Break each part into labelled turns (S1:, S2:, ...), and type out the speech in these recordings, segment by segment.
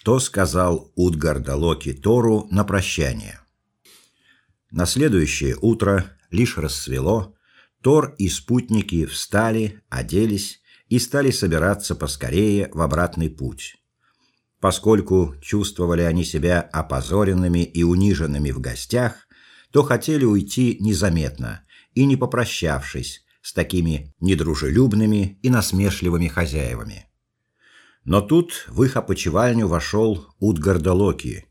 S1: Что сказал Утгардалоки Тору на прощание? На следующее утро лишь рассвело, Тор и спутники встали, оделись и стали собираться поскорее в обратный путь. Поскольку чувствовали они себя опозоренными и униженными в гостях, то хотели уйти незаметно и не попрощавшись с такими недружелюбными и насмешливыми хозяевами. Но тут в их опочивальню вошел Утгардалоки,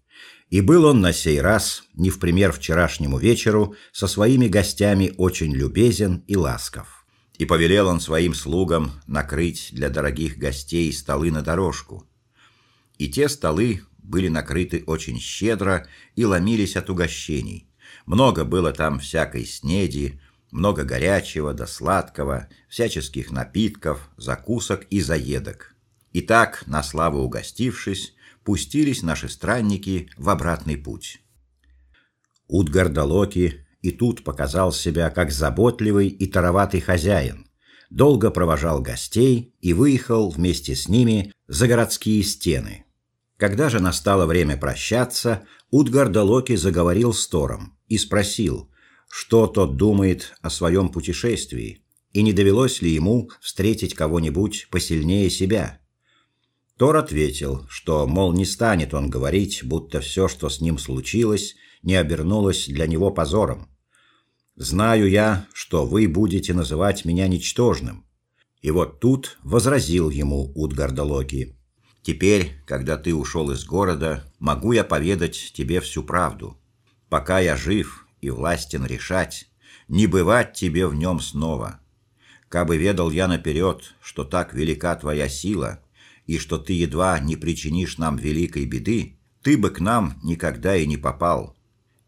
S1: и был он на сей раз, не в пример вчерашнему вечеру, со своими гостями очень любезен и ласков. И повелел он своим слугам накрыть для дорогих гостей столы на дорожку. И те столы были накрыты очень щедро и ломились от угощений. Много было там всякой снеди, много горячего да сладкого, всяческих напитков, закусок и заедок. И так, на славу угостившись, пустились наши странники в обратный путь. Утгардалоки и тут показал себя как заботливый и тароватый хозяин. Долго провожал гостей и выехал вместе с ними за городские стены. Когда же настало время прощаться, Утгардалоки заговорил с Тором и спросил, что тот думает о своем путешествии и не довелось ли ему встретить кого-нибудь посильнее себя. Тор ответил, что, мол, не станет он говорить, будто все, что с ним случилось, не обернулось для него позором. Знаю я, что вы будете называть меня ничтожным. И вот тут возразил ему Утгардалоки: Теперь, когда ты ушел из города, могу я поведать тебе всю правду. Пока я жив и властен решать, не бывать тебе в нем снова. Кабы ведал я наперед, что так велика твоя сила, и что ты едва не причинишь нам великой беды, ты бы к нам никогда и не попал.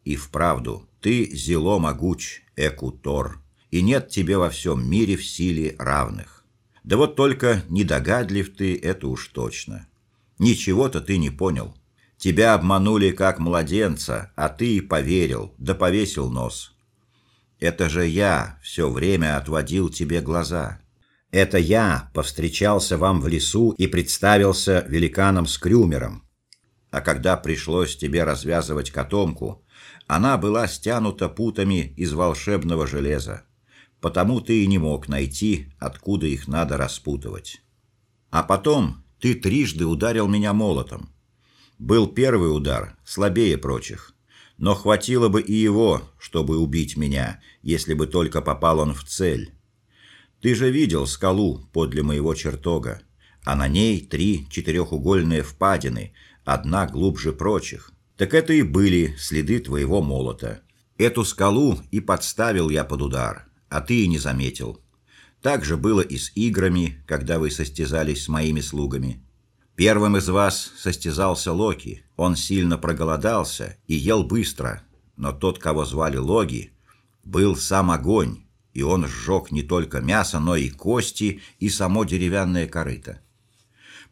S1: И вправду, ты зело могуч, Экутор, и нет тебе во всем мире в силе равных. Да вот только недогадлив ты, это уж точно. Ничего-то ты не понял. Тебя обманули как младенца, а ты и поверил, да повесил нос. Это же я все время отводил тебе глаза. Это я повстречался вам в лесу и представился великаном Скрюмером. А когда пришлось тебе развязывать котомку, она была стянута путами из волшебного железа. Потому ты и не мог найти, откуда их надо распутывать. А потом ты трижды ударил меня молотом. Был первый удар, слабее прочих, но хватило бы и его, чтобы убить меня, если бы только попал он в цель. Ты же видел скалу подле моего чертога, а на ней три четырехугольные впадины, одна глубже прочих. Так это и были следы твоего молота. Эту скалу и подставил я под удар, а ты и не заметил. Так же было и с играми, когда вы состязались с моими слугами. Первым из вас состязался Локи. Он сильно проголодался и ел быстро, но тот, кого звали Логи, был сам огонь, и он сжег не только мясо, но и кости, и само деревянное корыто.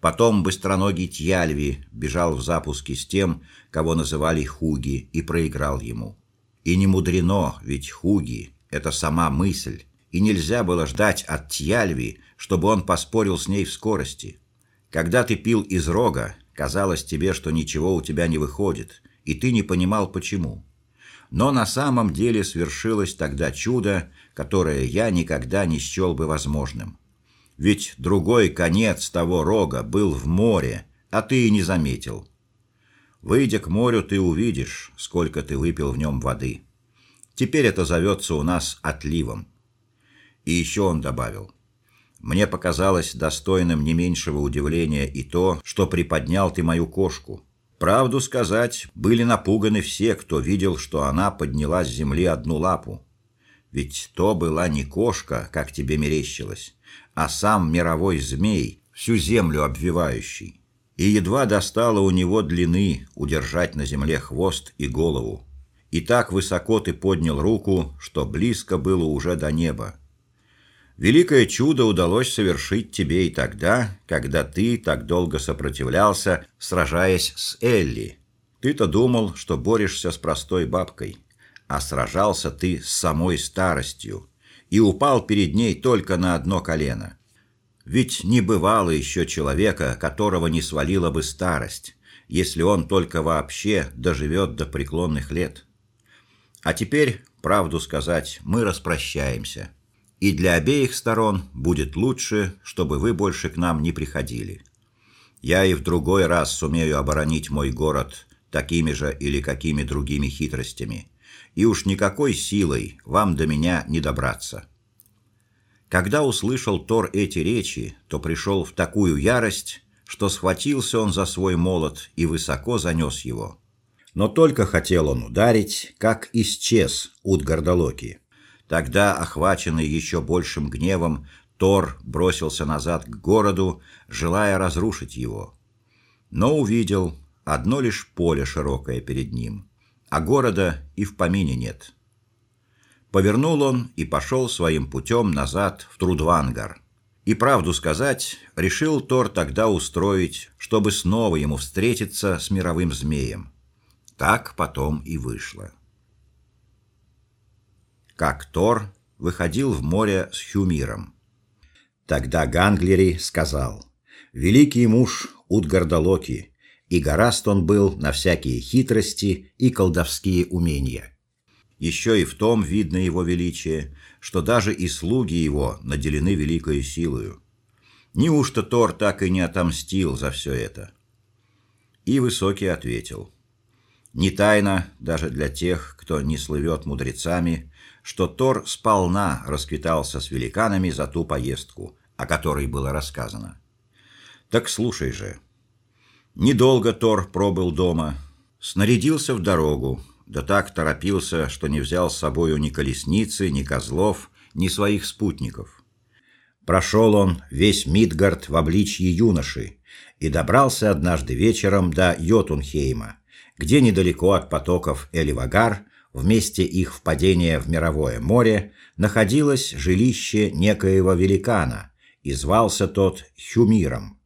S1: Потом быстроногий Тьяльви бежал в запуске с тем, кого называли Хуги, и проиграл ему. И не мудрено, ведь Хуги — это сама мысль, и нельзя было ждать от Тьяльви, чтобы он поспорил с ней в скорости. Когда ты пил из рога, казалось тебе, что ничего у тебя не выходит, и ты не понимал, почему. Но на самом деле свершилось тогда чудо, которое я никогда не счел бы возможным. Ведь другой конец того рога был в море, а ты и не заметил. Выйдя к морю, ты увидишь, сколько ты выпил в нем воды. Теперь это зовется у нас отливом. И еще он добавил: мне показалось достойным не меньшего удивления и то, что приподнял ты мою кошку. Правду сказать, были напуганы все, кто видел, что она подняла с земли одну лапу. Ведь то была не кошка, как тебе мерещилось, а сам мировой змей, всю землю обвивающий. И едва достало у него длины удержать на земле хвост и голову. И так высоко ты поднял руку, что близко было уже до неба. Великое чудо удалось совершить тебе и тогда, когда ты так долго сопротивлялся, сражаясь с Элли. Ты-то думал, что борешься с простой бабкой, а сражался ты с самой старостью и упал перед ней только на одно колено. Ведь не бывало еще человека, которого не свалила бы старость, если он только вообще доживет до преклонных лет. А теперь, правду сказать, мы распрощаемся. И для обеих сторон будет лучше, чтобы вы больше к нам не приходили. Я и в другой раз сумею оборонить мой город такими же или какими другими хитростями, и уж никакой силой вам до меня не добраться. Когда услышал Тор эти речи, то пришел в такую ярость, что схватился он за свой молот и высоко занес его. Но только хотел он ударить, как исчез Утгардалоки. Тогда, охваченный еще большим гневом, Тор бросился назад к городу, желая разрушить его. Но увидел одно лишь поле широкое перед ним, а города и в помине нет. Повернул он и пошел своим путем назад в Трудвангар. И правду сказать, решил Тор тогда устроить, чтобы снова ему встретиться с мировым змеем. Так потом и вышло. Как Тор выходил в море с Хюмиром. Тогда Ганглери сказал: "Великий муж Утгардалоки, и гораст он был на всякие хитрости и колдовские умения. Еще и в том видно его величие, что даже и слуги его наделены великой силою. Неужто Тор так и не отомстил за все это? И Высокий ответил: Не тайна даже для тех, кто не слывет мудрецами, что Тор сполна расквитался с великанами за ту поездку, о которой было рассказано. Так слушай же. Недолго Тор пробыл дома, снарядился в дорогу, да так торопился, что не взял с собою ни колесницы, ни козлов, ни своих спутников. Прошел он весь Мидгард в обличье юноши и добрался однажды вечером до Йотунхейма, где недалеко от потоков Эливагар, в месте их впадения в мировое море, находилось жилище некоего великана, и звался тот Хюмиром.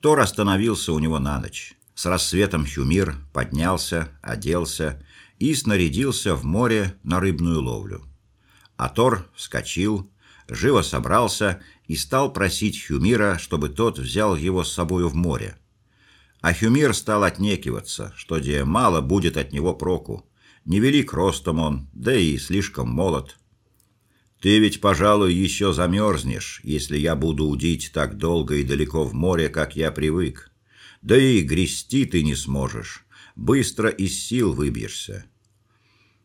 S1: Тор остановился у него на ночь. С рассветом Хюмир поднялся, оделся и снарядился в море на рыбную ловлю. А Тор вскочил, живо собрался и стал просить Хюмира, чтобы тот взял его с собою в море. А Хюмир стал отнекиваться, что где мало будет от него проку. Невелик ростом он, да и слишком молод. Ты ведь, пожалуй, еще замерзнешь, если я буду удить так долго и далеко в море, как я привык. Да и грести ты не сможешь быстро из сил выбьешься.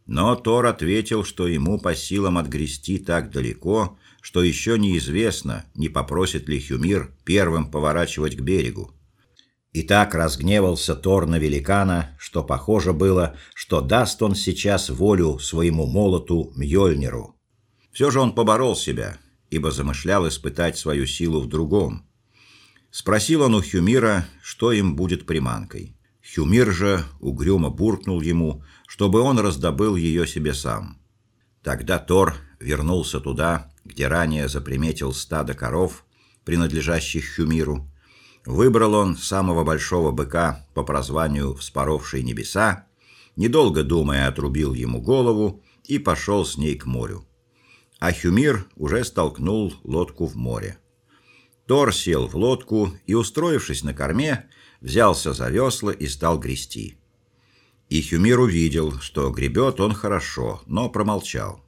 S1: Но Тор ответил, что ему по силам отгрести так далеко, что еще неизвестно, не попросит ли Хюмир первым поворачивать к берегу. И так разгневался Тор на великана, что похоже было, что даст он сейчас волю своему молоту Мьёльниру. Все же он поборол себя, ибо замышлял испытать свою силу в другом. Спросил он у Хюмира, что им будет приманкой. Хюмир же угрюмо буркнул ему, чтобы он раздобыл ее себе сам. Тогда Тор вернулся туда, где ранее заприметил стадо коров, принадлежащих Хюмиру. Выбрал он самого большого быка по прозванию «Вспоровший небеса», недолго думая отрубил ему голову и пошел с ней к морю. А Хюмир уже столкнул лодку в море. Тор сел в лодку и, устроившись на корме, взялся за весла и стал грести. И Хюмир увидел, что гребет он хорошо, но промолчал.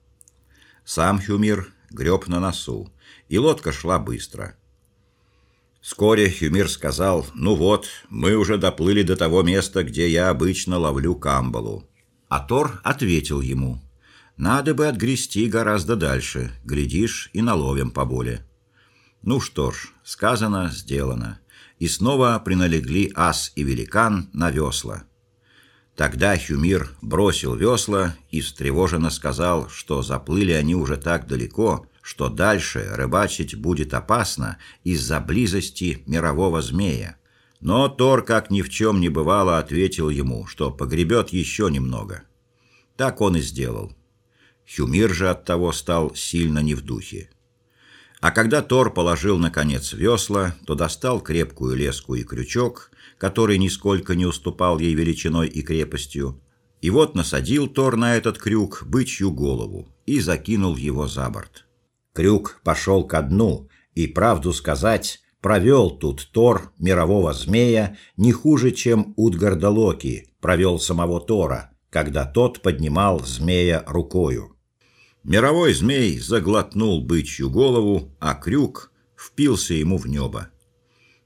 S1: Сам Хюмир греб на носу, и лодка шла быстро. Вскоре Хюмир сказал: "Ну вот, мы уже доплыли до того места, где я обычно ловлю камбалу". А Тор ответил ему: "Надо бы отгрести гораздо дальше, глядишь, и наловим поболее". Ну что ж, сказано, сделано. И снова приналегли ас и великан на весла. Тогда Хюмир бросил весла и встревоженно сказал, что заплыли они уже так далеко, что дальше рыбачить будет опасно из-за близости мирового змея. Но Тор, как ни в чем не бывало, ответил ему, что погребет еще немного. Так он и сделал. Хюмир же от того стал сильно не в духе. А когда Тор положил наконец весла, то достал крепкую леску и крючок, который нисколько не уступал ей величиной и крепостью. И вот насадил Тор на этот крюк бычью голову и закинул его за борт. Крюк пошел ко дну, и правду сказать, провел тут Тор мирового змея не хуже, чем Утгарда Локи провел самого Тора, когда тот поднимал змея рукою. Мировой змей заглотнул бычью голову, а крюк впился ему в небо.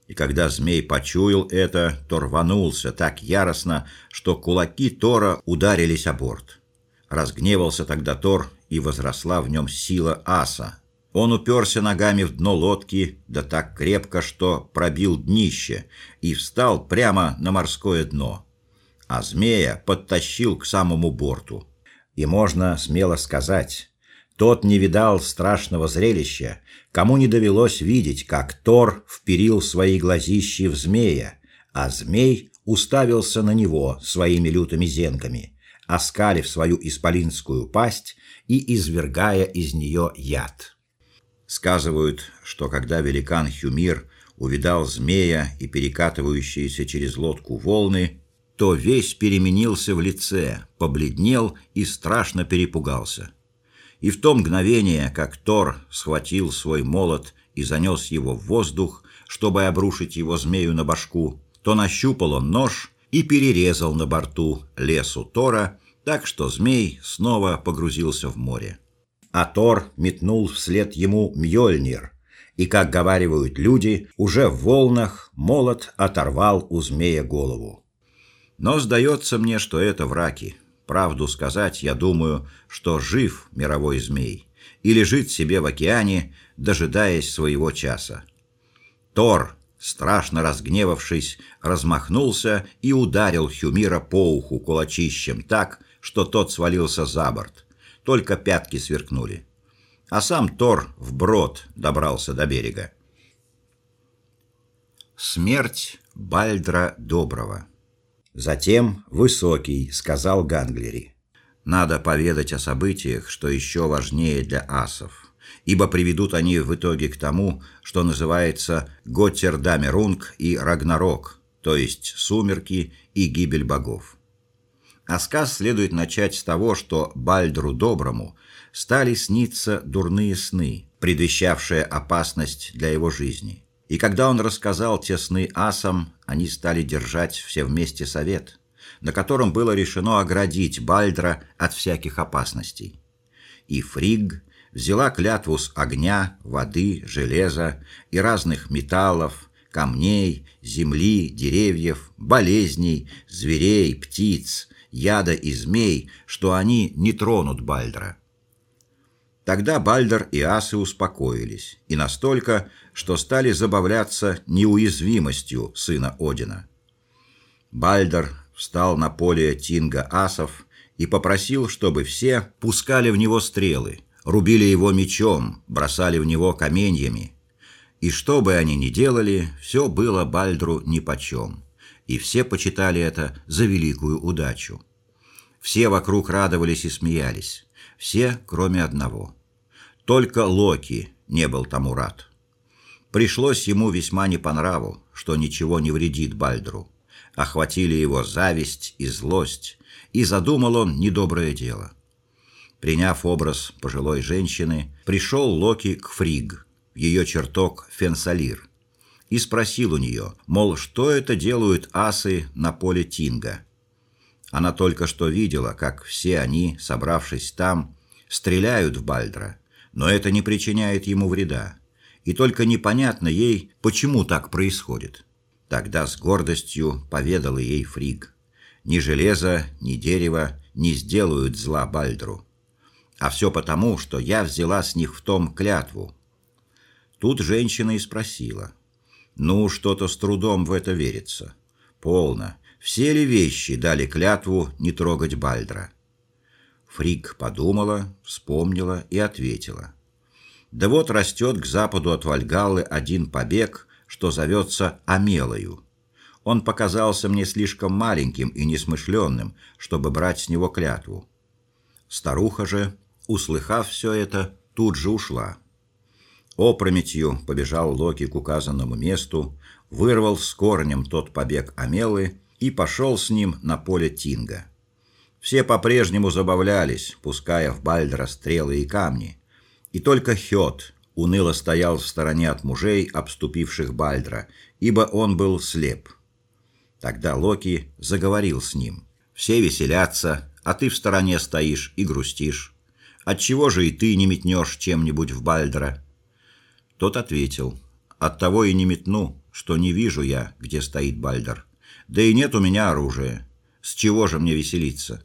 S1: И когда змей почуял это, то рванулся так яростно, что кулаки Тора ударились о борт. Разгневался тогда Тор, и возросла в нем сила аса. Он уперся ногами в дно лодки, да так крепко, что пробил днище, и встал прямо на морское дно. А змея подтащил к самому борту. И можно смело сказать, тот не видал страшного зрелища, кому не довелось видеть, как Тор вперил свои глазищи в змея, а змей уставился на него своими лютыми зенками, оскалив свою исполинскую пасть и извергая из нее яд. Сказывают, что когда великан Хюмир увидал змея и перекатывающиеся через лодку волны, то весь переменился в лице, побледнел и страшно перепугался. И в то мгновение, как Тор схватил свой молот и занес его в воздух, чтобы обрушить его змею на башку, то нащупал он нож и перерезал на борту лесу Тора, так что змей снова погрузился в море. А Тор метнул вслед ему Мьёльнир, и, как говаривают люди, уже в волнах молот оторвал у змея голову. Но сдается мне, что это враки. Правду сказать, я думаю, что жив мировой змей и лежит себе в океане, дожидаясь своего часа. Тор, страшно разгневавшись, размахнулся и ударил Хюмира по уху кулачищем так, что тот свалился за борт. Только пятки сверкнули. А сам Тор вброд добрался до берега. Смерть Бальдра Доброго Затем Высокий сказал Ганглери. «Надо поведать о событиях, что еще важнее для асов, ибо приведут они в итоге к тому, что называется Готтердамерунг и Рагнарок, то есть сумерки и гибель богов». А сказ следует начать с того, что Бальдру Доброму стали сниться дурные сны, предвещавшие опасность для его жизни – и когда он рассказал те сны асам, они стали держать все вместе совет, на котором было решено оградить Бальдра от всяких опасностей. И Фриг взяла клятву с огня, воды, железа и разных металлов, камней, земли, деревьев, болезней, зверей, птиц, яда и змей, что они не тронут Бальдра. Тогда Бальдер и асы успокоились, и настолько, что стали забавляться неуязвимостью сына Одина. Бальдер встал на поле Тинга асов и попросил, чтобы все пускали в него стрелы, рубили его мечом, бросали в него каменьями. И что бы они ни делали, все было Бальдру нипочем, и все почитали это за великую удачу. Все вокруг радовались и смеялись, все, кроме одного. Только Локи не был тому рад. Пришлось ему весьма не по нраву, что ничего не вредит Бальдру. Охватили его зависть и злость, и задумал он недоброе дело. Приняв образ пожилой женщины, пришел Локи к Фриг, в ее чертог Фенсалир, и спросил у нее, мол, что это делают асы на поле Тинга. Она только что видела, как все они, собравшись там, стреляют в Бальдра, но это не причиняет ему вреда и только непонятно ей, почему так происходит. Тогда с гордостью поведала ей Фриг. Ни железо, ни дерево не сделают зла Бальдру. А все потому, что я взяла с них в том клятву. Тут женщина и спросила. Ну, что-то с трудом в это верится. Полно. Все ли вещи дали клятву не трогать Бальдра? Фриг подумала, вспомнила и ответила. Да вот растет к западу от Вальгаллы один побег, что зовется Амелою. Он показался мне слишком маленьким и несмышленным, чтобы брать с него клятву. Старуха же, услыхав все это, тут же ушла. Опрометью побежал Локи к указанному месту, вырвал с корнем тот побег Амелы и пошел с ним на поле Тинга. Все по-прежнему забавлялись, пуская в Бальдра стрелы и камни, и только Хёд, уныло стоял в стороне от мужей, обступивших Бальдра, ибо он был слеп. Тогда Локи заговорил с ним. «Все веселятся, а ты в стороне стоишь и грустишь. Отчего же и ты не метнешь чем-нибудь в Бальдра?» Тот ответил, «Оттого и не метну, что не вижу я, где стоит Бальдер. Да и нет у меня оружия. С чего же мне веселиться?»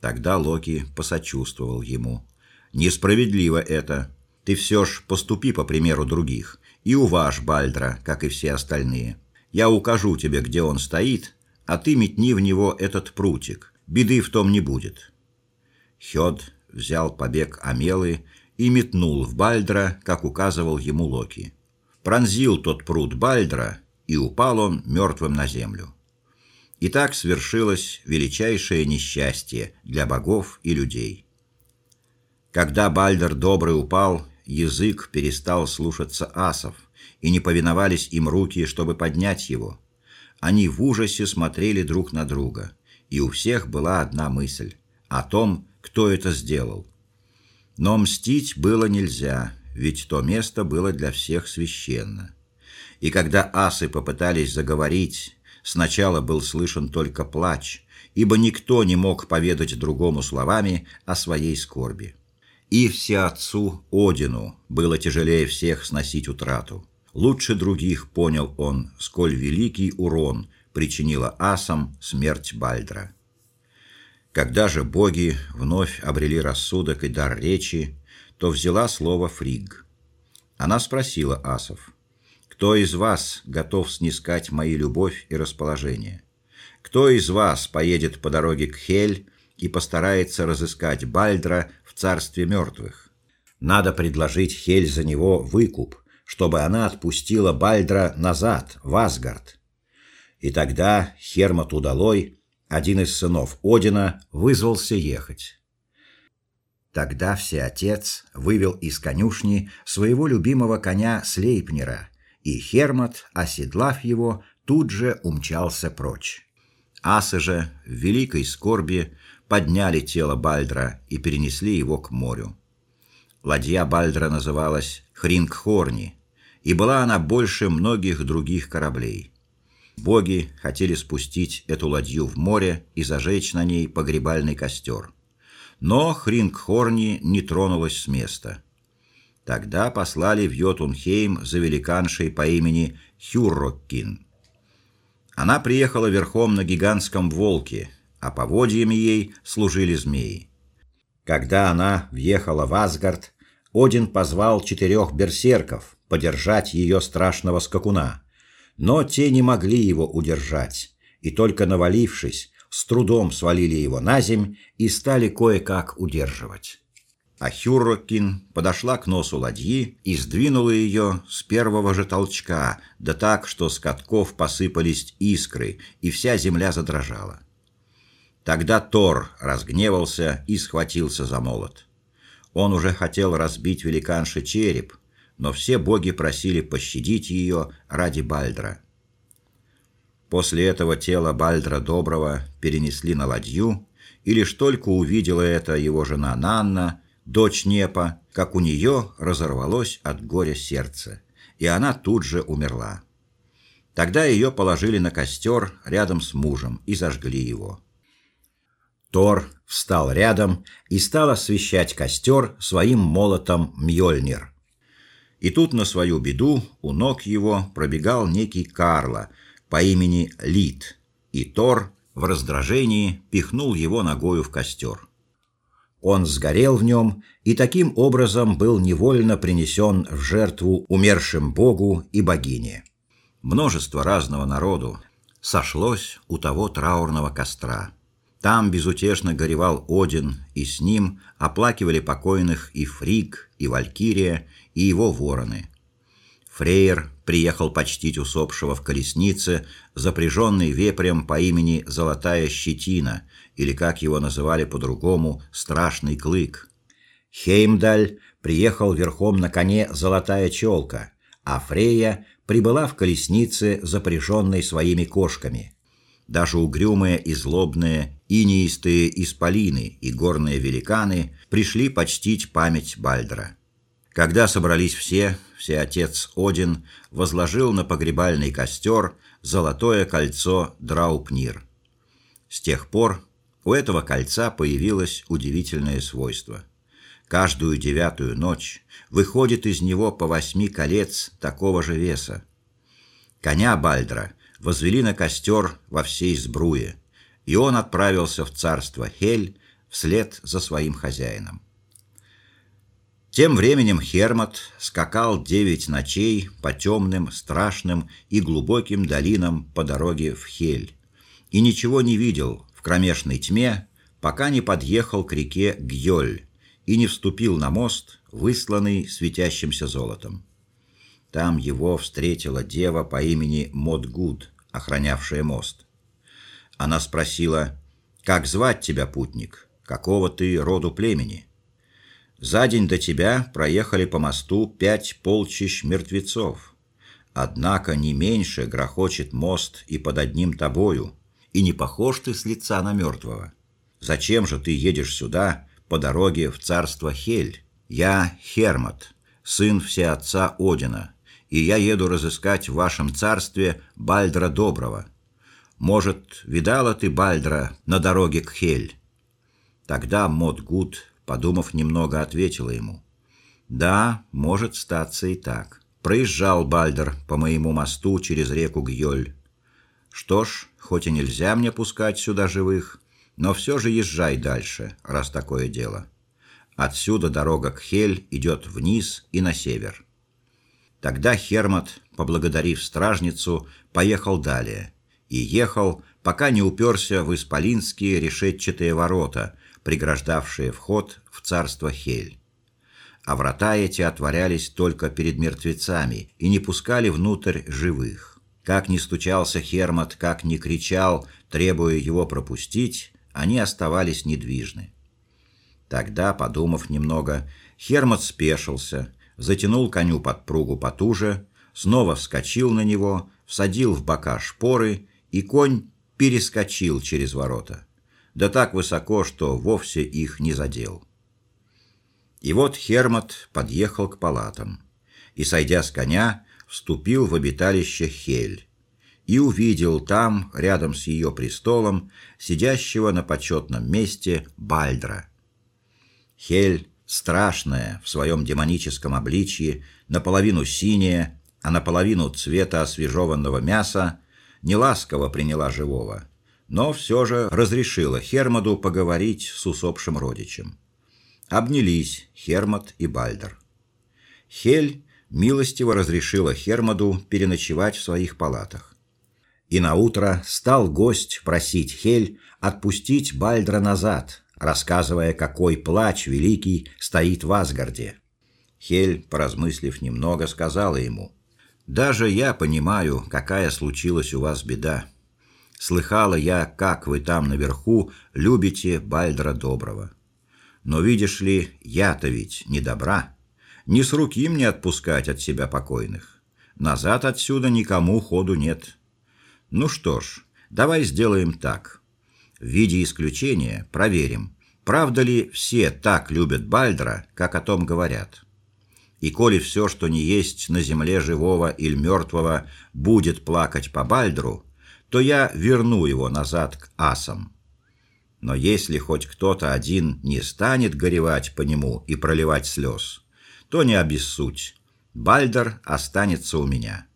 S1: Тогда Локи посочувствовал ему. «Несправедливо это. Ты все ж поступи по примеру других и уваж Бальдра, как и все остальные. Я укажу тебе, где он стоит, а ты метни в него этот прутик. Беды в том не будет». Хёд взял побег Амелы и метнул в Бальдра, как указывал ему Локи. Пронзил тот прут Бальдра, и упал он мертвым на землю. И так свершилось величайшее несчастье для богов и людей. Когда Бальдер добрый упал, язык перестал слушаться асов, и не повиновались им руки, чтобы поднять его. Они в ужасе смотрели друг на друга, и у всех была одна мысль о том, кто это сделал. Но мстить было нельзя, ведь то место было для всех священно. И когда асы попытались заговорить, Сначала был слышен только плач, ибо никто не мог поведать другому словами о своей скорби. И всеотцу Одину было тяжелее всех сносить утрату. Лучше других понял он, сколь великий урон причинила асам смерть Бальдра. Когда же боги вновь обрели рассудок и дар речи, то взяла слово Фриг. Она спросила асов: кто из вас готов снискать мои любовь и расположение? Кто из вас поедет по дороге к Хель и постарается разыскать Бальдра в царстве мертвых? Надо предложить Хель за него выкуп, чтобы она отпустила Бальдра назад, в Асгард. И тогда Хермот Удалой, один из сынов Одина, вызвался ехать. Тогда всеотец вывел из конюшни своего любимого коня Слейпнера и Хермот, оседлав его, тут же умчался прочь. Асы же в великой скорби подняли тело Бальдра и перенесли его к морю. Ладья Бальдра называлась Хрингхорни, и была она больше многих других кораблей. Боги хотели спустить эту ладью в море и зажечь на ней погребальный костер. Но Хрингхорни не тронулась с места. Тогда послали в Йотунхейм за великаншей по имени Хюрроккин. Она приехала верхом на гигантском волке, а поводьями ей служили змеи. Когда она въехала в Асгард, Один позвал четырех берсерков подержать ее страшного скакуна, но те не могли его удержать, и только навалившись, с трудом свалили его на земь и стали кое-как удерживать а Хюррокин подошла к носу ладьи и сдвинула ее с первого же толчка, да так, что с катков посыпались искры, и вся земля задрожала. Тогда Тор разгневался и схватился за молот. Он уже хотел разбить великанше череп, но все боги просили пощадить ее ради Бальдра. После этого тело Бальдра Доброго перенесли на ладью, и лишь только увидела это его жена Нанна, дочь Непа, как у нее разорвалось от горя сердце, и она тут же умерла. Тогда ее положили на костер рядом с мужем и зажгли его. Тор встал рядом и стал освещать костер своим молотом Мьёльнир. И тут на свою беду у ног его пробегал некий Карло по имени Лид, и Тор в раздражении пихнул его ногою в костер. Он сгорел в нем и таким образом был невольно принесен в жертву умершим богу и богине. Множество разного народу сошлось у того траурного костра. Там безутешно горевал Один, и с ним оплакивали покойных и Фриг, и Валькирия, и его вороны. Фрейер приехал почтить усопшего в колеснице, запряженной вепрем по имени Золотая щетина, или как его называли по-другому, Страшный клык. Хеймдаль приехал верхом на коне Золотая челка, а Фрея прибыла в колеснице, запряженной своими кошками. Даже угрюмые и злобные инеистые исполины и горные великаны пришли почтить память Бальдра. Когда собрались все, все отец Один возложил на погребальный костер золотое кольцо Драупнир. С тех пор у этого кольца появилось удивительное свойство. Каждую девятую ночь выходит из него по восьми колец такого же веса. Коня Бальдра возвели на костер во всей сбруе, и он отправился в царство Хель вслед за своим хозяином. Тем временем Хермот скакал девять ночей по темным, страшным и глубоким долинам по дороге в Хель, и ничего не видел в кромешной тьме, пока не подъехал к реке Гьоль и не вступил на мост, высланный светящимся золотом. Там его встретила дева по имени Модгуд, охранявшая мост. Она спросила: "Как звать тебя, путник? Какого ты роду племени?" За день до тебя проехали по мосту пять полчищ мертвецов. Однако не меньше грохочет мост и под одним тобою, и не похож ты с лица на мертвого. Зачем же ты едешь сюда по дороге в царство Хель? Я Хермот, сын всеотца Одина, и я еду разыскать в вашем царстве Бальдра Доброго. Может, видала ты Бальдра на дороге к Хель? Тогда Модгуд подумав немного, ответила ему: "Да, может статься и так. Проезжал Бальдер по моему мосту через реку Гьоль. Что ж, хоть и нельзя мне пускать сюда живых, но все же езжай дальше, раз такое дело. Отсюда дорога к Хель идет вниз и на север". Тогда Хермот, поблагодарив стражницу, поехал далее и ехал, пока не уперся в исполинские решетчатые ворота, преграждавшие вход в царство Хель. А врата эти отворялись только перед мертвецами и не пускали внутрь живых. Как ни стучался Хермот, как ни кричал, требуя его пропустить, они оставались недвижны. Тогда, подумав немного, Хермот спешился, затянул коню подпругу потуже, снова вскочил на него, всадил в бока шпоры, и конь перескочил через ворота да так высоко, что вовсе их не задел. И вот Хермот подъехал к палатам и, сойдя с коня, вступил в обиталище Хель и увидел там, рядом с ее престолом, сидящего на почетном месте Бальдра. Хель, страшная в своем демоническом обличье, наполовину синяя, а наполовину цвета освежеванного мяса, неласково приняла живого но все же разрешила Хермоду поговорить с усопшим родичем. Обнялись Хермод и Бальдер. Хель милостиво разрешила Хермоду переночевать в своих палатах. И на утро стал гость просить Хель отпустить Бальдра назад, рассказывая, какой плач великий стоит в Асгарде. Хель, поразмыслив немного, сказала ему: "Даже я понимаю, какая случилась у вас беда. Слыхала я, как вы там наверху любите Бальдра Доброго. Но видишь ли, я-то ведь не добра. Не с руки мне отпускать от себя покойных. Назад отсюда никому ходу нет. Ну что ж, давай сделаем так. В виде исключения проверим, правда ли все так любят Бальдра, как о том говорят. И коли все, что не есть на земле живого или мертвого, будет плакать по Бальдру, то я верну его назад к асам. Но если хоть кто-то один не станет горевать по нему и проливать слез, то не обессудь. Бальдер останется у меня.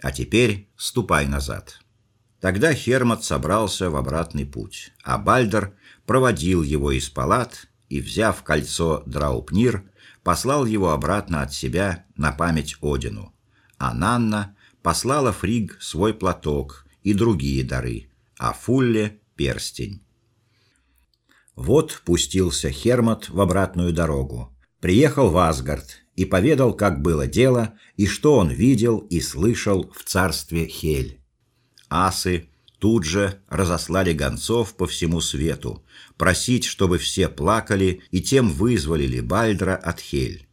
S1: А теперь ступай назад. Тогда Хермот собрался в обратный путь, а Бальдер проводил его из палат и, взяв кольцо Драупнир, послал его обратно от себя на память Одину. А Нанна послала Фриг свой платок и другие дары, а Фулле перстень. Вот пустился Хермот в обратную дорогу. Приехал в Асгард и поведал, как было дело и что он видел и слышал в царстве Хель. Асы тут же разослали гонцов по всему свету, просить, чтобы все плакали и тем вызволили Бальдра от Хель.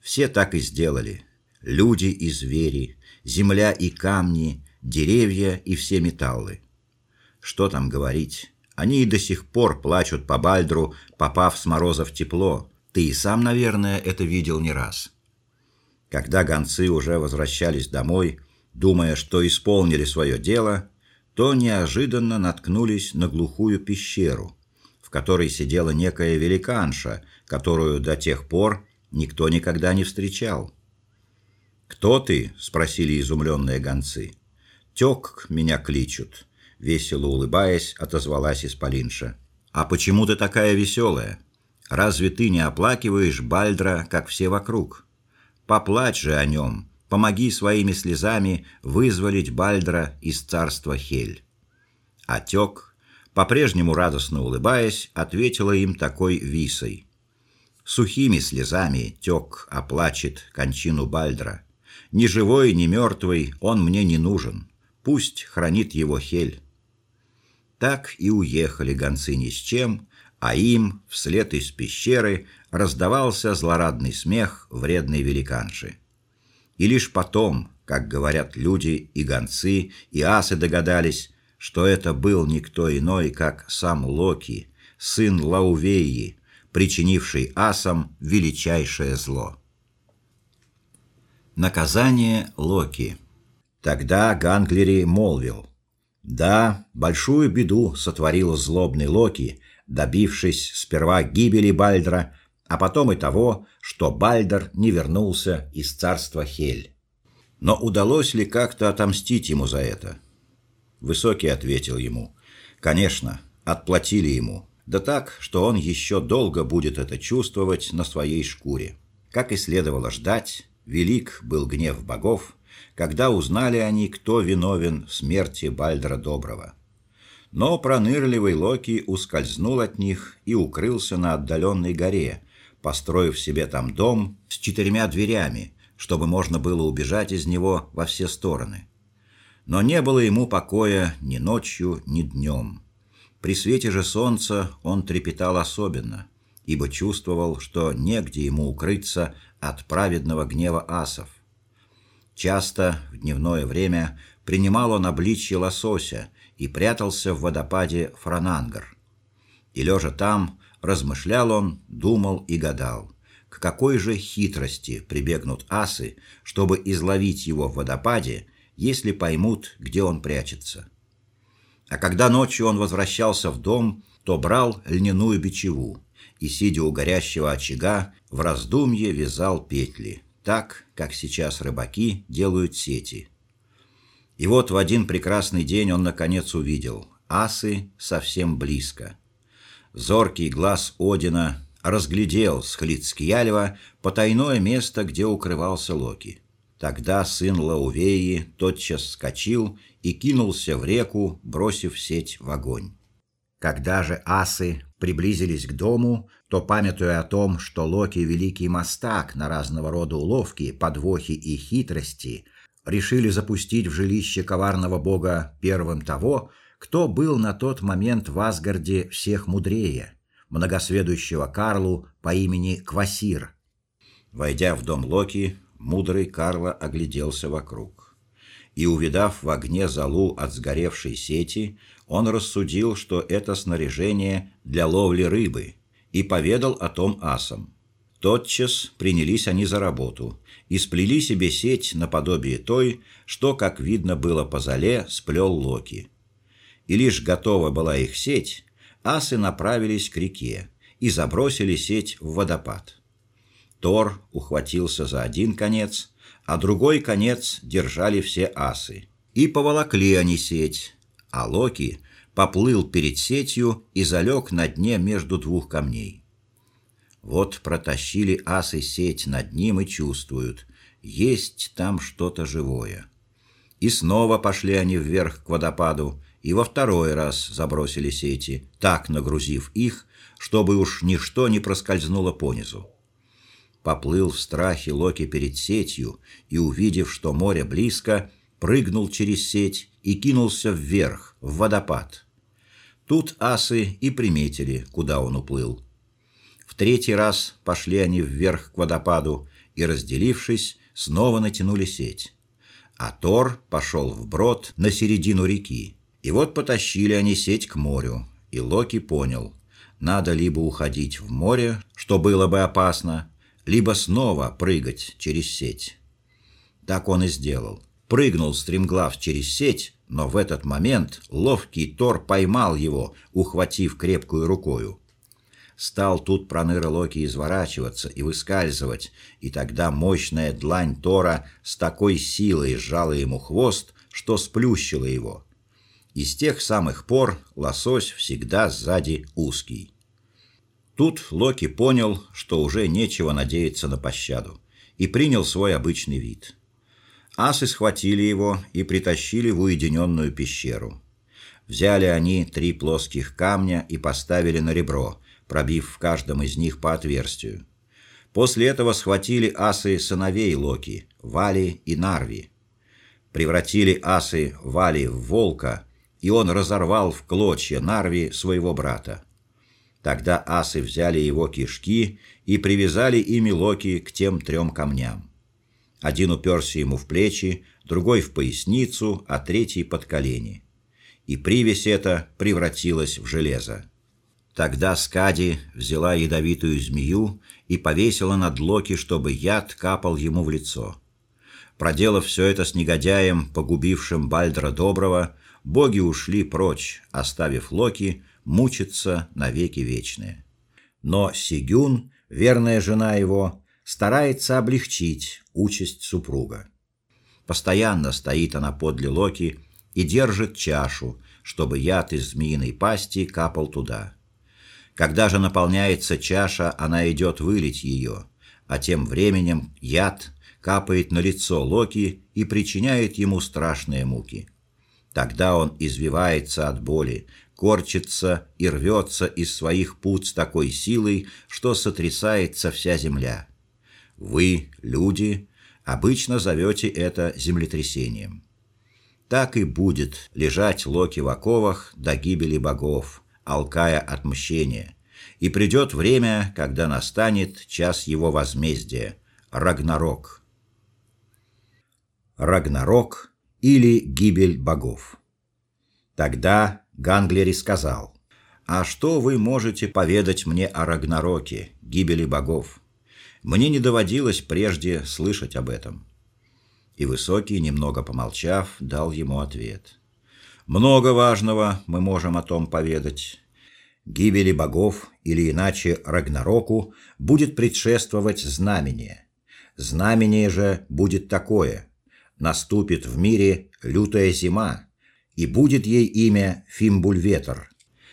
S1: Все так и сделали. Люди и звери, земля и камни, деревья и все металлы. Что там говорить? Они и до сих пор плачут по Бальдру, попав с мороза в тепло, Ты и сам, наверное, это видел не раз. Когда гонцы уже возвращались домой, думая, что исполнили свое дело, то неожиданно наткнулись на глухую пещеру, в которой сидела некая великанша, которую до тех пор никто никогда не встречал. «Кто ты?» — спросили изумленные гонцы. «Тек меня кличут», — весело улыбаясь, отозвалась Исполинша. «А почему ты такая веселая? Разве ты не оплакиваешь Бальдра, как все вокруг? Поплачь же о нем, помоги своими слезами вызволить Бальдра из царства Хель». А Тек, по-прежнему радостно улыбаясь, ответила им такой висой. Сухими слезами Тек оплачет кончину Бальдра. Ни живой, ни мертвый он мне не нужен. Пусть хранит его Хель. Так и уехали гонцы ни с чем, а им вслед из пещеры раздавался злорадный смех вредной великанши. И лишь потом, как говорят люди и гонцы, и асы догадались, что это был никто иной, как сам Локи, сын Лаувеи, причинивший асам величайшее зло. Наказание Локи. Тогда Ганглери молвил: "Да, большую беду сотворил злобный Локи, добившись сперва гибели Бальдра, а потом и того, что Бальдер не вернулся из царства Хель. Но удалось ли как-то отомстить ему за это?" Высокий ответил ему: "Конечно, отплатили ему, да так, что он еще долго будет это чувствовать на своей шкуре. Как и следовало ждать, Велик был гнев богов, когда узнали они, кто виновен в смерти Бальдра Доброго. Но пронырливый Локи ускользнул от них и укрылся на отдаленной горе, построив себе там дом с четырьмя дверями, чтобы можно было убежать из него во все стороны. Но не было ему покоя ни ночью, ни днем. При свете же солнца он трепетал особенно, ибо чувствовал, что негде ему укрыться от праведного гнева асов. Часто в дневное время принимал он обличье лосося и прятался в водопаде Франангар. И лежа там, размышлял он, думал и гадал, к какой же хитрости прибегнут асы, чтобы изловить его в водопаде, если поймут, где он прячется. А когда ночью он возвращался в дом, то брал льняную бичеву и, сидя у горящего очага, в раздумье вязал петли, так, как сейчас рыбаки делают сети. И вот в один прекрасный день он наконец увидел асы совсем близко. Зоркий глаз Одина разглядел с Хлицкиялева потайное место, где укрывался Локи. Тогда сын Лаувеи тотчас скочил и кинулся в реку, бросив сеть в огонь. Когда же асы приблизились к дому, то, памятуя о том, что Локи — великий мастак на разного рода уловки, подвохи и хитрости, решили запустить в жилище коварного бога первым того, кто был на тот момент в Асгарде всех мудрее, многосведущего Карлу по имени Квасир. Войдя в дом Локи, мудрый Карло огляделся вокруг и, увидав в огне залу от сгоревшей сети, он рассудил, что это снаряжение для ловли рыбы, и поведал о том асам. Тотчас принялись они за работу и сплели себе сеть наподобие той, что, как видно было по зале, сплел Локи. И лишь готова была их сеть, асы направились к реке и забросили сеть в водопад. Тор ухватился за один конец, а другой конец держали все асы. И поволокли они сеть, а Локи поплыл перед сетью и залег на дне между двух камней. Вот протащили асы сеть над ним и чувствуют, есть там что-то живое. И снова пошли они вверх к водопаду, и во второй раз забросили сети, так нагрузив их, чтобы уж ничто не проскользнуло понизу. Поплыл в страхе Локи перед сетью и, увидев, что море близко, прыгнул через сеть и кинулся вверх, в водопад. Тут асы и приметили, куда он уплыл. В третий раз пошли они вверх к водопаду и, разделившись, снова натянули сеть. А Тор пошел вброд на середину реки. И вот потащили они сеть к морю, и Локи понял, надо либо уходить в море, что было бы опасно, либо снова прыгать через сеть. Так он и сделал. Прыгнул стремглав через сеть, но в этот момент ловкий Тор поймал его, ухватив крепкую рукою. Стал тут проныра Локи изворачиваться и выскальзывать, и тогда мощная длань Тора с такой силой сжала ему хвост, что сплющила его. И с тех самых пор лосось всегда сзади узкий. Тут Локи понял, что уже нечего надеяться на пощаду, и принял свой обычный вид. Асы схватили его и притащили в уединенную пещеру. Взяли они три плоских камня и поставили на ребро, пробив в каждом из них по отверстию. После этого схватили асы сыновей Локи, Вали и Нарви. Превратили асы Вали в волка, и он разорвал в клочья Нарви своего брата. Тогда асы взяли его кишки и привязали ими Локи к тем трем камням. Один уперся ему в плечи, другой в поясницу, а третий под колени. И привязь эта превратилась в железо. Тогда Скади взяла ядовитую змею и повесила над Локи, чтобы яд капал ему в лицо. Проделав все это с негодяем, погубившим Бальдра Доброго, боги ушли прочь, оставив Локи мучиться навеки вечные. Но Сигюн, верная жена его, старается облегчить участь супруга. Постоянно стоит она подле Локи и держит чашу, чтобы яд из змеиной пасти капал туда. Когда же наполняется чаша, она идет вылить ее, а тем временем яд капает на лицо Локи и причиняет ему страшные муки. Тогда он извивается от боли, корчится и рвется из своих пут с такой силой, что сотрясается вся земля. Вы, люди, обычно зовете это землетрясением. Так и будет лежать Локи в оковах до гибели богов, алкая отмщения, и придет время, когда настанет час его возмездия Рагнарок. Рагнарок или гибель богов. Тогда Ганглери сказал: "А что вы можете поведать мне о Рагнароке, гибели богов?" Мне не доводилось прежде слышать об этом. И Высокий, немного помолчав, дал ему ответ. Много важного мы можем о том поведать. Гибели богов или иначе Рагнароку будет предшествовать знамение. Знамение же будет такое: наступит в мире лютая зима, и будет ей имя Фимбульветр.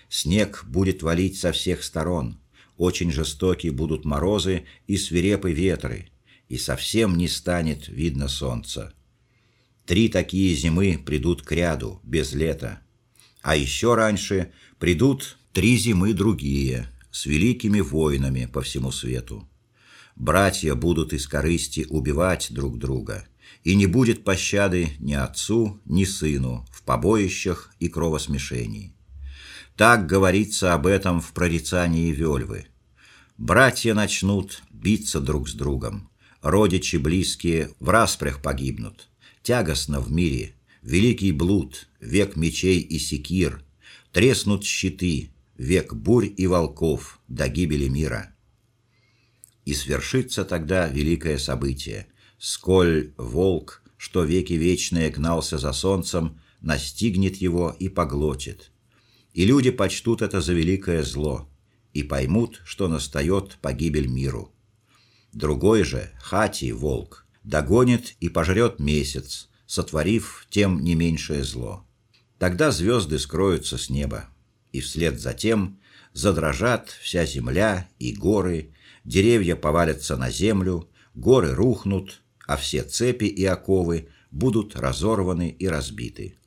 S1: Снег будет валить со всех сторон очень жестокие будут морозы и свирепые ветры, и совсем не станет видно солнца. Три такие зимы придут к ряду, без лета. А еще раньше придут три зимы другие, с великими войнами по всему свету. Братья будут из корысти убивать друг друга, и не будет пощады ни отцу, ни сыну в побоищах и кровосмешении. Так говорится об этом в прорицании Вельвы. Братья начнут биться друг с другом. Родичи близкие в распрях погибнут. Тягостно в мире, великий блуд, век мечей и секир. Треснут щиты, век бурь и волков до гибели мира. И свершится тогда великое событие. Сколь волк, что веки вечные гнался за солнцем, настигнет его и поглотит. И люди почтут это за великое зло и поймут, что настает погибель миру. Другой же, Хати, волк, догонит и пожрет месяц, сотворив тем не меньшее зло. Тогда звезды скроются с неба, и вслед за тем задрожат вся земля и горы, деревья повалятся на землю, горы рухнут, а все цепи и оковы будут разорваны и разбиты.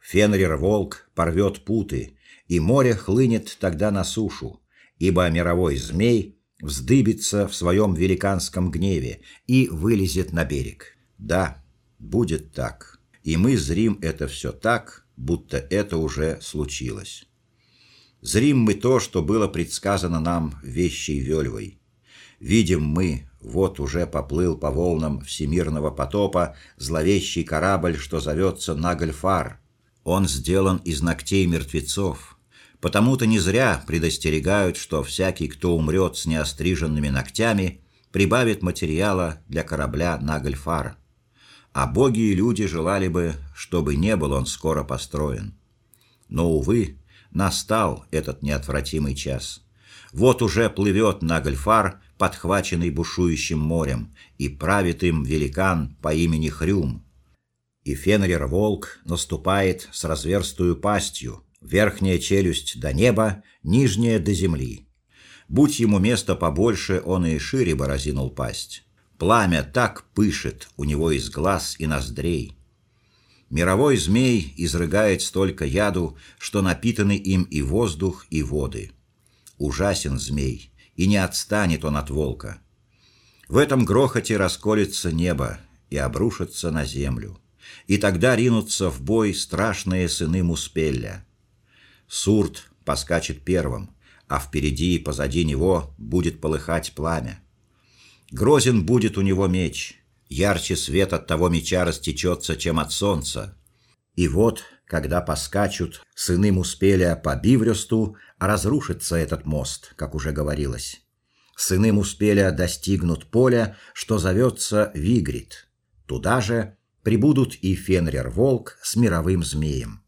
S1: Фенрир-волк порвет путы, и море хлынет тогда на сушу, ибо мировой змей вздыбится в своем великанском гневе и вылезет на берег. Да, будет так. И мы зрим это все так, будто это уже случилось. Зрим мы то, что было предсказано нам вещей Вельвой. Видим мы, вот уже поплыл по волнам всемирного потопа зловещий корабль, что зовется Нагльфар. Он сделан из ногтей мертвецов, Потому-то не зря предостерегают, что всякий, кто умрет с неостриженными ногтями, прибавит материала для корабля Нагльфар. А боги и люди желали бы, чтобы не был он скоро построен. Но, увы, настал этот неотвратимый час. Вот уже плывет Нагльфар, подхваченный бушующим морем, и правит им великан по имени Хрюм. И Фенрир-волк наступает с разверстую пастью, верхняя челюсть до неба, нижняя до земли. Будь ему место побольше, он и шире бы разинул пасть. Пламя так пышет у него из глаз и ноздрей. Мировой змей изрыгает столько яду, что напитаны им и воздух, и воды. Ужасен змей, и не отстанет он от волка. В этом грохоте расколется небо и обрушится на землю. И тогда ринутся в бой страшные сыны Муспелля. Сурт поскачет первым, а впереди и позади него будет полыхать пламя. Грозен будет у него меч, ярче свет от того меча растечется, чем от солнца. И вот, когда поскачут сыны Муспеля по Биврюсту, разрушится этот мост, как уже говорилось. Сыны Муспеля достигнут поля, что зовется Вигрит. Туда же прибудут и Фенрир-волк с мировым змеем.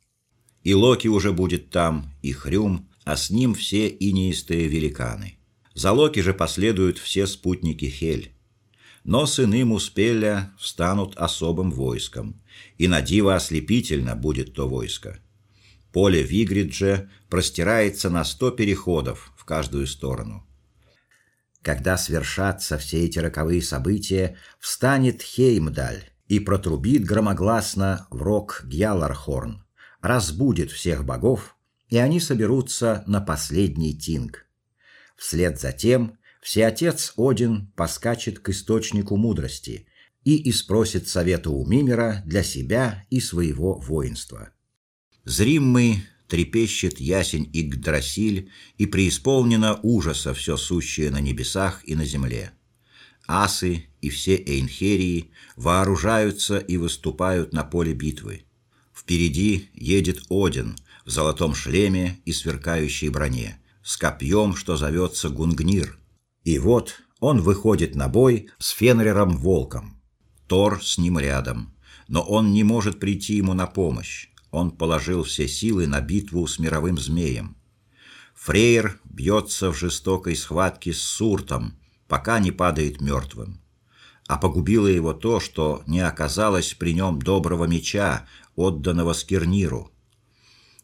S1: И Локи уже будет там, и Хрюм, а с ним все инеистые великаны. За Локи же последуют все спутники Хель. Но сыны Муспеля встанут особым войском, и на диво ослепительно будет то войско. Поле Вигридже простирается на сто переходов в каждую сторону. Когда свершатся все эти роковые события, встанет Хеймдаль и протрубит громогласно в рог Гьялархорн, разбудит всех богов и они соберутся на последний тинг. Вслед за тем всеотец Один поскачет к источнику мудрости и испросит совета у Мимера для себя и своего воинства. Зримый трепещет ясень Игдрасиль, и преисполнено ужаса все сущее на небесах и на земле. Асы и все Эйнхерии вооружаются и выступают на поле битвы. Впереди едет Один – в золотом шлеме и сверкающей броне, с копьем, что зовется Гунгнир. И вот он выходит на бой с Фенриром-волком. Тор с ним рядом, но он не может прийти ему на помощь. Он положил все силы на битву с мировым змеем. Фрейр бьется в жестокой схватке с Суртом, пока не падает мертвым. А погубило его то, что не оказалось при нем доброго меча, отданного Скирниру.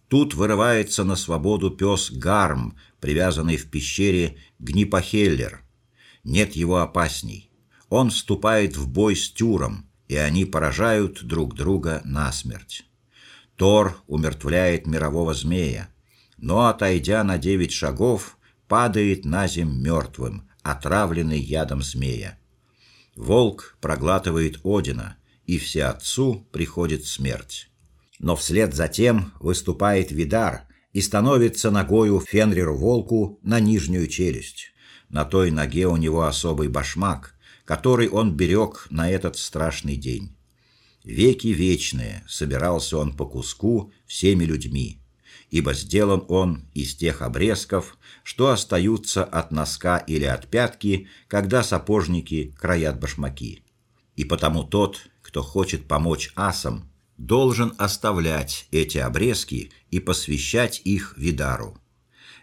S1: Тут вырывается на свободу пес Гарм, привязанный в пещере Гнипахеллер. Нет его опасней. Он вступает в бой с Тюром, и они поражают друг друга насмерть. Тор умертвляет мирового змея, но, отойдя на девять шагов, падает на земь мертвым, отравленный ядом змея. Волк проглатывает Одина, и все отцу приходит смерть. Но вслед за тем выступает Видар и становится ногою Фенриру волку на нижнюю челюсть. На той ноге у него особый башмак, который он берег на этот страшный день. Веки вечные собирался он по куску всеми людьми, ибо сделан он из тех обрезков, что остаются от носка или от пятки, когда сапожники краят башмаки. И потому тот, кто хочет помочь асам, должен оставлять эти обрезки и посвящать их Видару.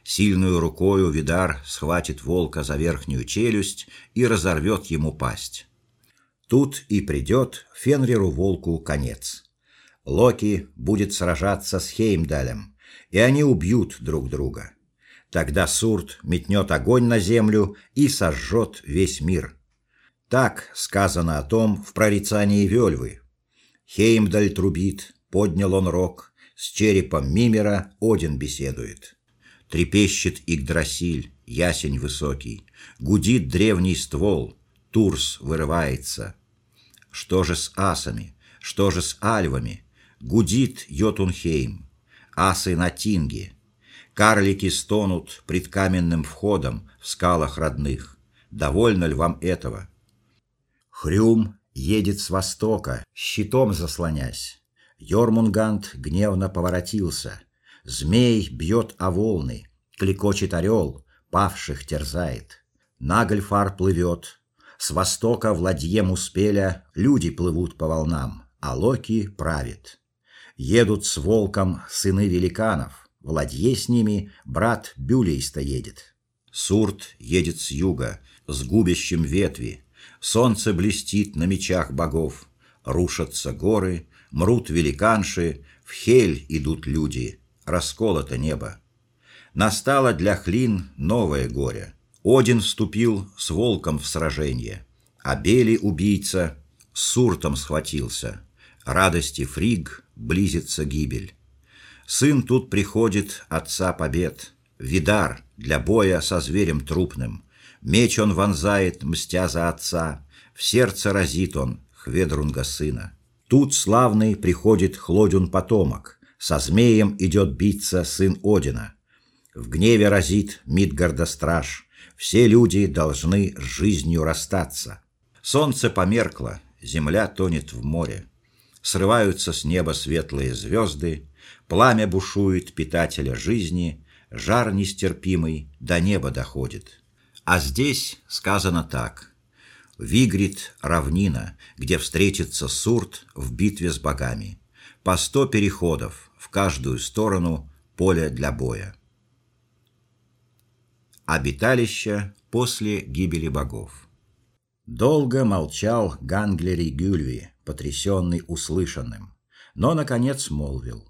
S1: Сильную рукою Видар схватит волка за верхнюю челюсть и разорвет ему пасть. Тут и придет Фенриру волку конец. Локи будет сражаться с Хеймдалем, и они убьют друг друга. Тогда Сурт метнет огонь на землю и сожжет весь мир. Так сказано о том в прорицании Вельвы, Хеймдаль трубит, поднял он рог, с черепом Мимера Один беседует. Трепещет Игдрасиль, ясень высокий, гудит древний ствол, Турс вырывается. Что же с асами? Что же с альвами? Гудит Йотунхейм, асы на Тинге. Карлики стонут пред каменным входом в скалах родных. Довольно ли вам этого? Хрюм едет с востока, щитом заслонясь. Йормунганд гневно поворотился. Змей бьет о волны, клекочет орел, павших терзает. Нагльфар плывет, с востока в ладье Муспеля люди плывут по волнам, а Локи правит. Едут с волком сыны великанов, в с ними брат Бюлейста едет. Сурт едет с юга, с губящим ветви. Солнце блестит на мечах богов. Рушатся горы, мрут великанши, в Хель идут люди, расколото небо. Настало для Хлин новое горе. Один вступил с волком в сражение, а Бели убийца с Суртом схватился. Радости Фриг близится гибель. Сын тут приходит отца побед, Видар для боя со зверем трупным. Меч он вонзает, мстя за отца, В сердце разит он Хведрунга сына. Тут славный приходит Хлодюн потомок, Со змеем идет биться сын Одина. В гневе разит Мидгарда страж, Все люди должны с жизнью расстаться. Солнце померкло, земля тонет в море. Срываются с неба светлые звезды, Пламя бушует питателя жизни, жар нестерпимый до неба доходит. А здесь сказано так: Вигрит равнина, где встретится Сурт в битве с богами. По сто переходов в каждую сторону поле для боя. Обиталище после гибели богов. Долго молчал Ганглери Гюльви, потрясенный услышанным, но наконец молвил: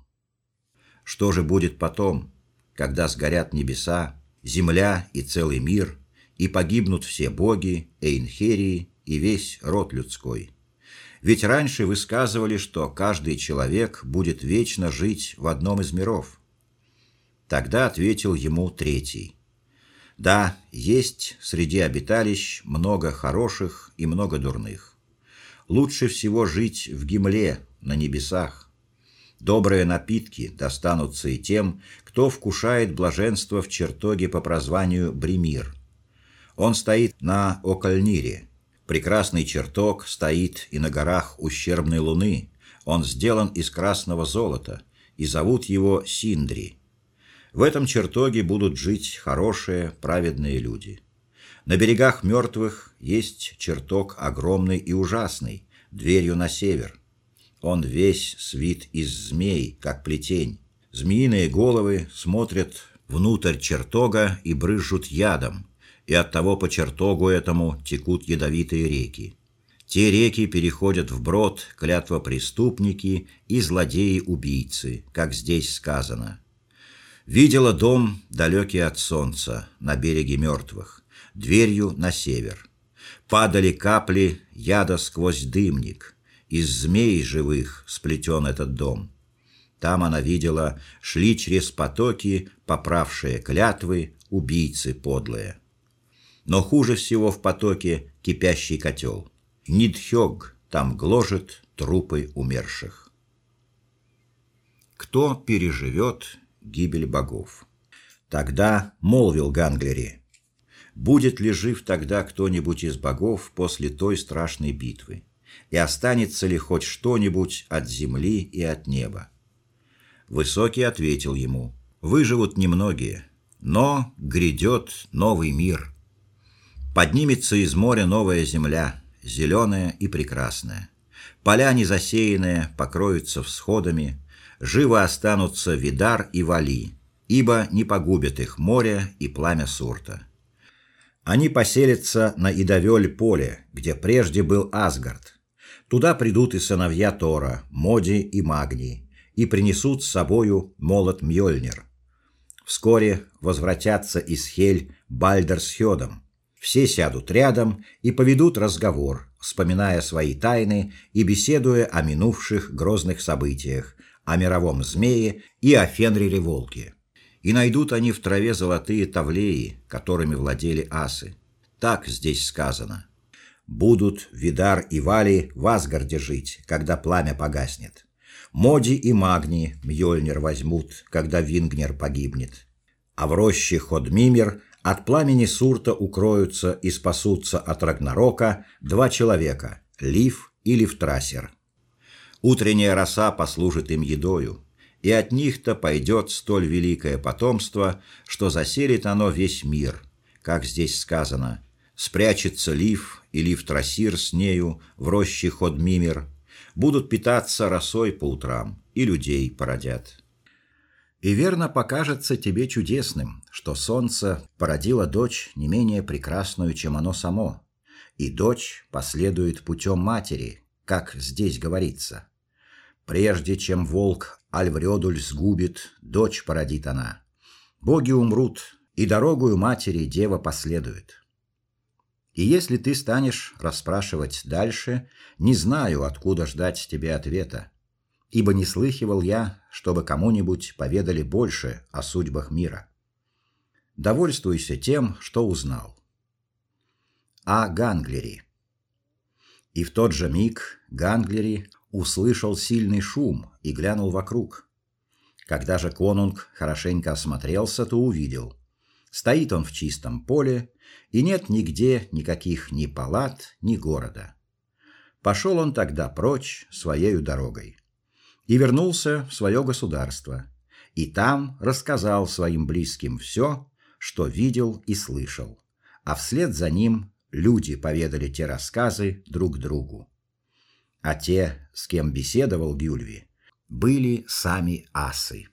S1: Что же будет потом? когда сгорят небеса, земля и целый мир, и погибнут все боги, Эйнхерии и весь род людской. Ведь раньше высказывали, что каждый человек будет вечно жить в одном из миров. Тогда ответил ему третий. Да, есть среди обиталищ много хороших и много дурных. Лучше всего жить в Гимле, на небесах, Добрые напитки достанутся и тем, кто вкушает блаженство в чертоге по прозванию Бремир. Он стоит на Окальнире. Прекрасный чертог стоит и на горах ущербной луны. Он сделан из красного золота, и зовут его Синдри. В этом чертоге будут жить хорошие, праведные люди. На берегах мертвых есть чертог огромный и ужасный, дверью на север. Он весь свит из змей, как плетень. Змеиные головы смотрят внутрь чертога и брызжут ядом, и от того по чертогу этому текут ядовитые реки. Те реки переходят в брод клятва преступники и злодеи-убийцы, как здесь сказано. Видела дом далекий от солнца на береге мертвых, дверью на север. Падали капли яда сквозь дымник, из змей живых сплетен этот дом. Там она видела, шли через потоки, поправшие клятвы, убийцы подлые. Но хуже всего в потоке кипящий котел. Нидхёг там гложет трупы умерших. Кто переживет гибель богов? Тогда молвил Ганглери: Будет ли жив тогда кто-нибудь из богов после той страшной битвы? и останется ли хоть что-нибудь от земли и от неба. Высокий ответил ему: выживут немногие, но грядет новый мир. Поднимется из моря новая земля, зеленая и прекрасная. Поля незасеянные покроются всходами, живо останутся Видар и Вали, ибо не погубят их море и пламя Сурта. Они поселятся на Идавёль поле, где прежде был Асгард, Туда придут и сыновья Тора, Моди и Магни, и принесут с собою молот Мьёльнир. Вскоре возвратятся из Хель Бальдер с Хёдом. Все сядут рядом и поведут разговор, вспоминая свои тайны и беседуя о минувших грозных событиях, о мировом змее и о Фенрире волке. И найдут они в траве золотые тавлеи, которыми владели асы. Так здесь сказано: Будут Видар и Вали в Асгарде жить, когда пламя погаснет. Моди и Магни Мьёльнир возьмут, когда Вингнер погибнет. А в роще Ходмимер от пламени Сурта укроются и спасутся от Рагнарока два человека — Лив и Лифтрасер. Утренняя роса послужит им едою, и от них-то пойдет столь великое потомство, что заселит оно весь мир, как здесь сказано: спрячется лив и лив трасир с нею в роще Ходмимер, будут питаться росой по утрам и людей породят. И верно покажется тебе чудесным, что солнце породило дочь не менее прекрасную, чем оно само, и дочь последует путем матери, как здесь говорится. Прежде чем волк Альврёдуль сгубит, дочь породит она. Боги умрут, и дорогою матери дева последует. И если ты станешь расспрашивать дальше, не знаю, откуда ждать тебе ответа, ибо не слыхивал я, чтобы кому-нибудь поведали больше о судьбах мира. Довольствуйся тем, что узнал. А Ганглери. И в тот же миг Ганглери услышал сильный шум и глянул вокруг. Когда же конунг хорошенько осмотрелся, то увидел. Стоит он в чистом поле, и нет нигде никаких ни палат, ни города. Пошел он тогда прочь своей дорогой и вернулся в свое государство, и там рассказал своим близким все, что видел и слышал. А вслед за ним люди поведали те рассказы друг другу а те, с кем беседовал Гюльви, были сами асы.